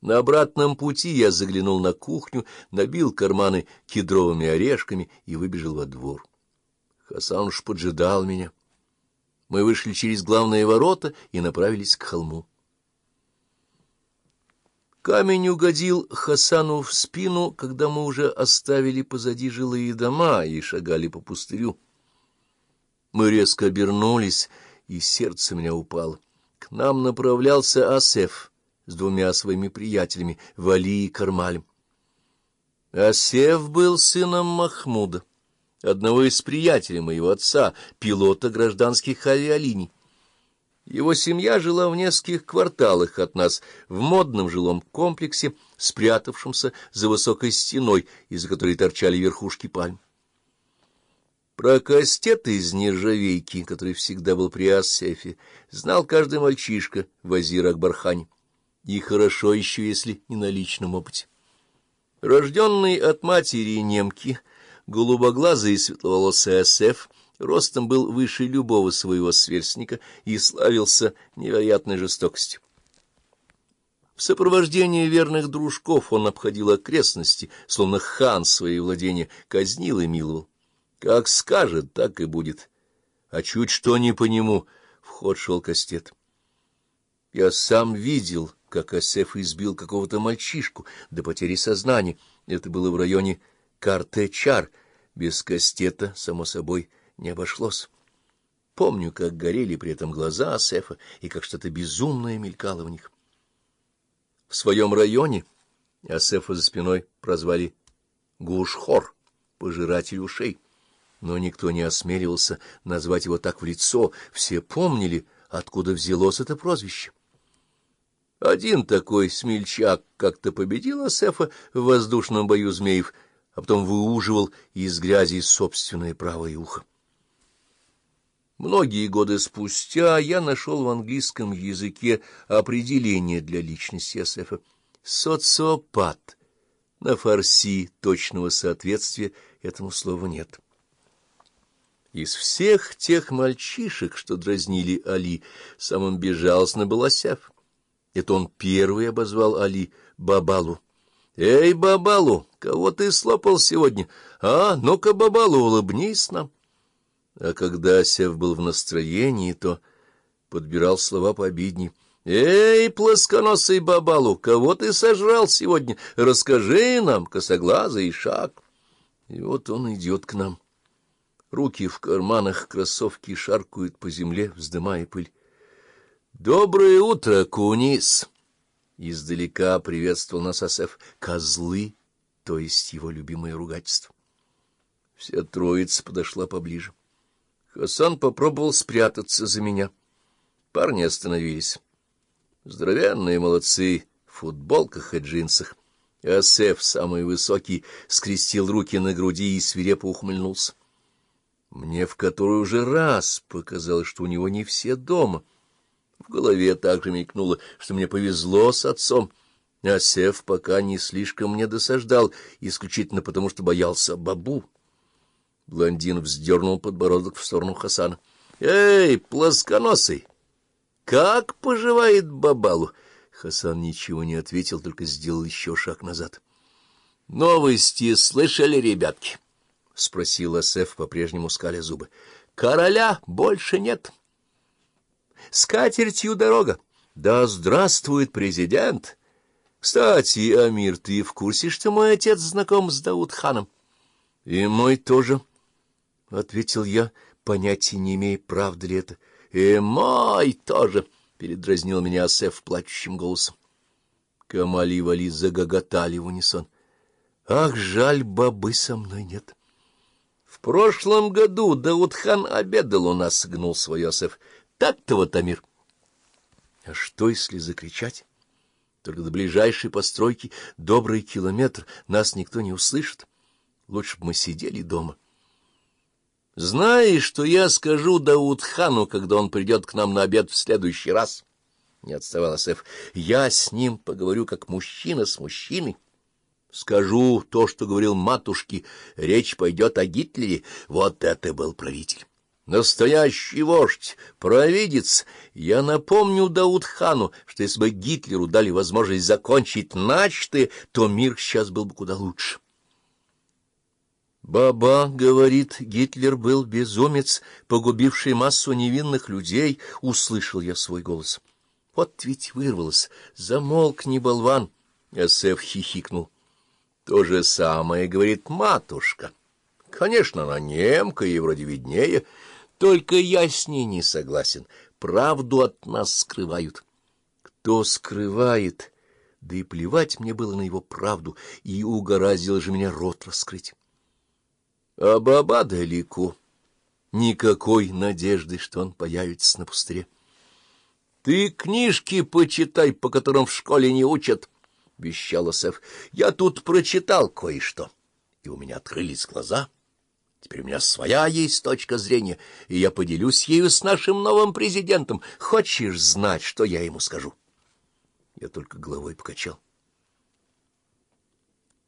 На обратном пути я заглянул на кухню, набил карманы кедровыми орешками и выбежал во двор. Хасан уж поджидал меня. Мы вышли через главные ворота и направились к холму. Камень угодил Хасану в спину, когда мы уже оставили позади жилые дома и шагали по пустырю. Мы резко обернулись, и сердце меня упало. К нам направлялся Асеф с двумя своими приятелями, Вали и Кармалем. Асеф был сыном Махмуда, одного из приятелей моего отца, пилота гражданских авиалиний. Его семья жила в нескольких кварталах от нас, в модном жилом комплексе, спрятавшемся за высокой стеной, из-за которой торчали верхушки пальм. Про кастет из нержавейки, который всегда был при Асефе, знал каждый мальчишка в Азир-Акбархане. И хорошо еще, если не на личном опыте. Рожденный от матери немки, голубоглазый и светловолосый Асеф, ростом был выше любого своего сверстника и славился невероятной жестокостью. В сопровождении верных дружков он обходил окрестности, словно хан свои владения, казнил и миловал. Как скажет, так и будет. А чуть что не по нему, в ход шел кастет. Я сам видел, как Асеф избил какого-то мальчишку до потери сознания. Это было в районе Картечар. Без кастета, само собой, не обошлось. Помню, как горели при этом глаза Асефа и как что-то безумное мелькало в них. В своем районе Асефа за спиной прозвали Гушхор, пожиратель ушей но никто не осмеливался назвать его так в лицо, все помнили, откуда взялось это прозвище. Один такой смельчак как-то победил Асефа в воздушном бою змеев, а потом выуживал из грязи собственное правое ухо. Многие годы спустя я нашел в английском языке определение для личности Асефа — социопат. На фарси точного соответствия этому слову нет. Из всех тех мальчишек, что дразнили Али, самым безжалостным был Асяф. Это он первый обозвал Али Бабалу. — Эй, Бабалу, кого ты слопал сегодня? А, ну-ка, Бабалу, улыбнись нам. А когда Асяф был в настроении, то подбирал слова пообидней. — Эй, плосконосый Бабалу, кого ты сожрал сегодня? Расскажи нам, косоглазый шаг. И вот он идет к нам. Руки в карманах, кроссовки шаркают по земле, вздымая пыль. — Доброе утро, Кунис! Издалека приветствовал нас Асеф. Козлы, то есть его любимое ругательство. Вся троица подошла поближе. Хасан попробовал спрятаться за меня. Парни остановились. Здоровенные молодцы в футболках и джинсах. Асеф, самый высокий, скрестил руки на груди и свирепо ухмыльнулся. Мне в который уже раз показалось, что у него не все дома. В голове также мелькнуло, что мне повезло с отцом. А Сев пока не слишком мне досаждал, исключительно потому, что боялся бабу. Блондин вздернул подбородок в сторону Хасана. — Эй, плосконосый! Как поживает бабалу? Хасан ничего не ответил, только сделал еще шаг назад. — Новости слышали, ребятки? —— спросил Асеф, по-прежнему скаля зубы. — Короля больше нет. — С катертью дорога. Да здравствует президент! Кстати, Амир, ты в курсе, что мой отец знаком с Даудханом? — И мой тоже, — ответил я, понятия не имея, правда ли это. — И мой тоже, — передразнил меня Асеф плачущим голосом. Камали и Вали загоготали в унисон. — Ах, жаль, бабы со мной нет. — в прошлом году Даудхан обедал у нас, — гнул свой Йосеф. Так-то вот, Амир. А что, если закричать? Только до ближайшей постройки добрый километр нас никто не услышит. Лучше бы мы сидели дома. Знаешь, что я скажу Даудхану, когда он придет к нам на обед в следующий раз? Не отставал Асеф. Я с ним поговорю как мужчина с мужчиной. Скажу то, что говорил матушке, речь пойдет о Гитлере. Вот это был правитель. Настоящий вождь, провидец. Я напомню Даудхану, что если бы Гитлеру дали возможность закончить начатое, то мир сейчас был бы куда лучше. Баба говорит, Гитлер был безумец, погубивший массу невинных людей, услышал я свой голос. Вот ведь вырвалось. Замолкни, болван. Эсэф хихикнул. То же самое говорит матушка. Конечно, она немка и вроде виднее, только я с ней не согласен. Правду от нас скрывают. Кто скрывает? Да и плевать мне было на его правду, и угораздило же меня рот раскрыть. А баба далеко. Никакой надежды, что он появится на пустыре. — Ты книжки почитай, по которым в школе не учат, — вещал Сеф. — Я тут прочитал кое-что, и у меня открылись глаза. — Теперь у меня своя есть точка зрения, и я поделюсь ею с нашим новым президентом. Хочешь знать, что я ему скажу? Я только головой покачал.